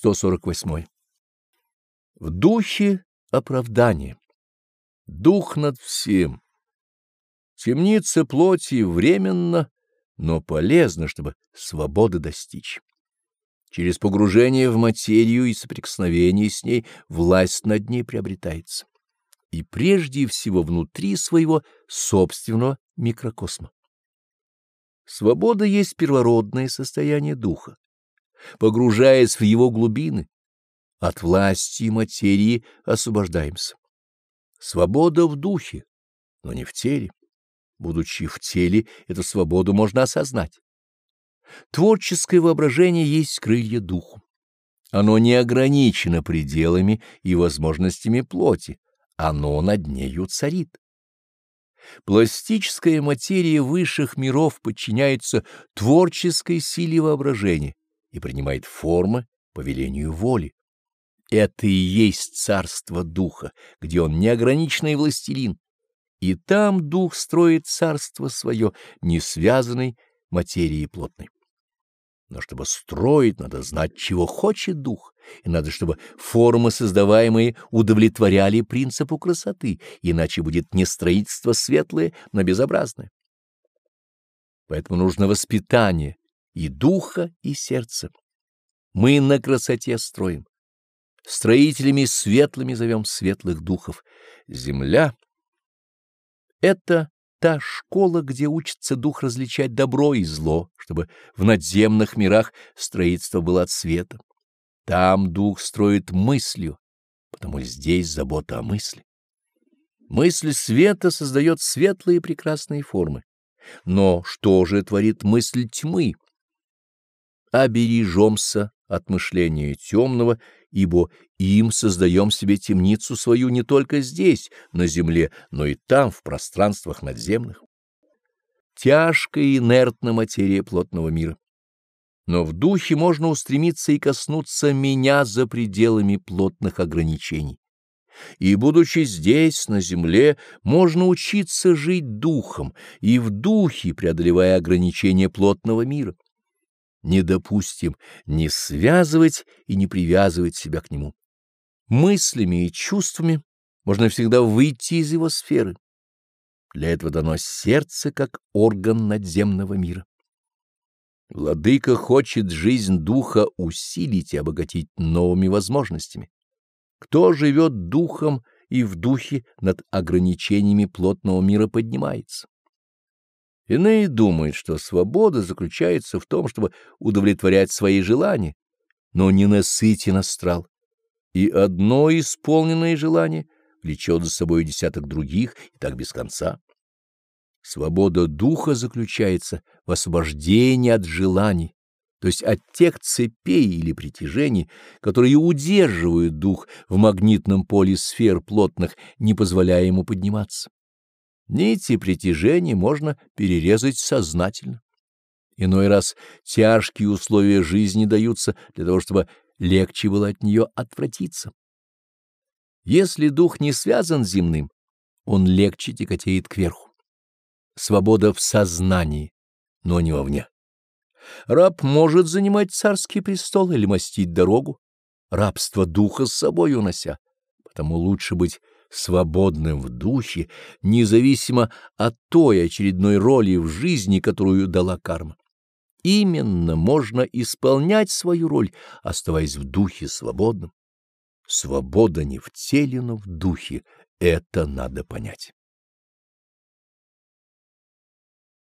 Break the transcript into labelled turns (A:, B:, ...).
A: 148. В духе оправдание. Дух над всем. Темница плоти временно, но полезно, чтобы свободы достичь. Через погружение в материю и соприкосновение с ней власть над ней приобретается. И прежде всего внутри своего собственного микрокосма. Свобода есть первородное состояние духа. Погружаясь в его глубины, от власти и материи освобождаемся. Свобода в духе, но не в теле. Будучи в теле, эту свободу можно осознать. Творческое воображение есть крылья духу. Оно не ограничено пределами и возможностями плоти, оно над нею царит. Пластическая материя высших миров подчиняется творческой силе воображения и принимает формы по велению воли. Это и есть царство духа, где он неограниченный властелин, и там дух строит царство свое, не связанной материей плотной. Но чтобы строить, надо знать, чего хочет дух, и надо, чтобы формы, создаваемые, удовлетворяли принципу красоты, иначе будет не строительство светлое, но безобразное. Поэтому нужно воспитание и духа, и сердца. Мы на красоте строим. Строителями светлыми зовем светлых духов. Земля — это та школа, где учится дух различать добро и зло, чтобы в надземных мирах строительство было от света. Там дух строит мыслью, потому здесь забота о мысли. Мысль света создает светлые прекрасные формы. Но что же творит мысль тьмы? Обережемся от мышления темного, ибо им создаем себе темницу свою не только здесь, на земле, но и там, в пространствах надземных. Тяжкая и инертна материя плотного мира. Но в духе можно устремиться и коснуться меня за пределами плотных ограничений. И, будучи здесь, на земле, можно учиться жить духом и в духе, преодолевая ограничения плотного мира не допустим не связывать и не привязывать себя к нему. Мыслями и чувствами можно всегда выйти из его сферы. Для этого дано сердце как орган надземного мира. Владыка хочет жизнь духа усилить и обогатить новыми возможностями. Кто живет духом и в духе над ограничениями плотного мира поднимается. Иные думают, что свобода заключается в том, чтобы удовлетворять свои желания, но не насытен астрал. И одно исполненное желание влечет за собой десяток других, и так без конца. Свобода духа заключается в освобождении от желаний, то есть от тех цепей или притяжений, которые удерживают дух в магнитном поле сфер плотных, не позволяя ему подниматься. Нити притяжения можно перерезать сознательно. Иной раз тяжкие условия жизни даются для того, чтобы легче было от нее отвратиться. Если дух не связан с земным, он легче тяготеет кверху. Свобода в сознании, но не вовне. Раб может занимать царский престол или мастить дорогу, рабство духа с собой унося, потому лучше быть свободным в духе, независимо от той очередной роли в жизни, которую дала карма. Именно можно исполнять свою роль, оставаясь в духе свободным. Свобода не в теле, но в духе. Это надо понять.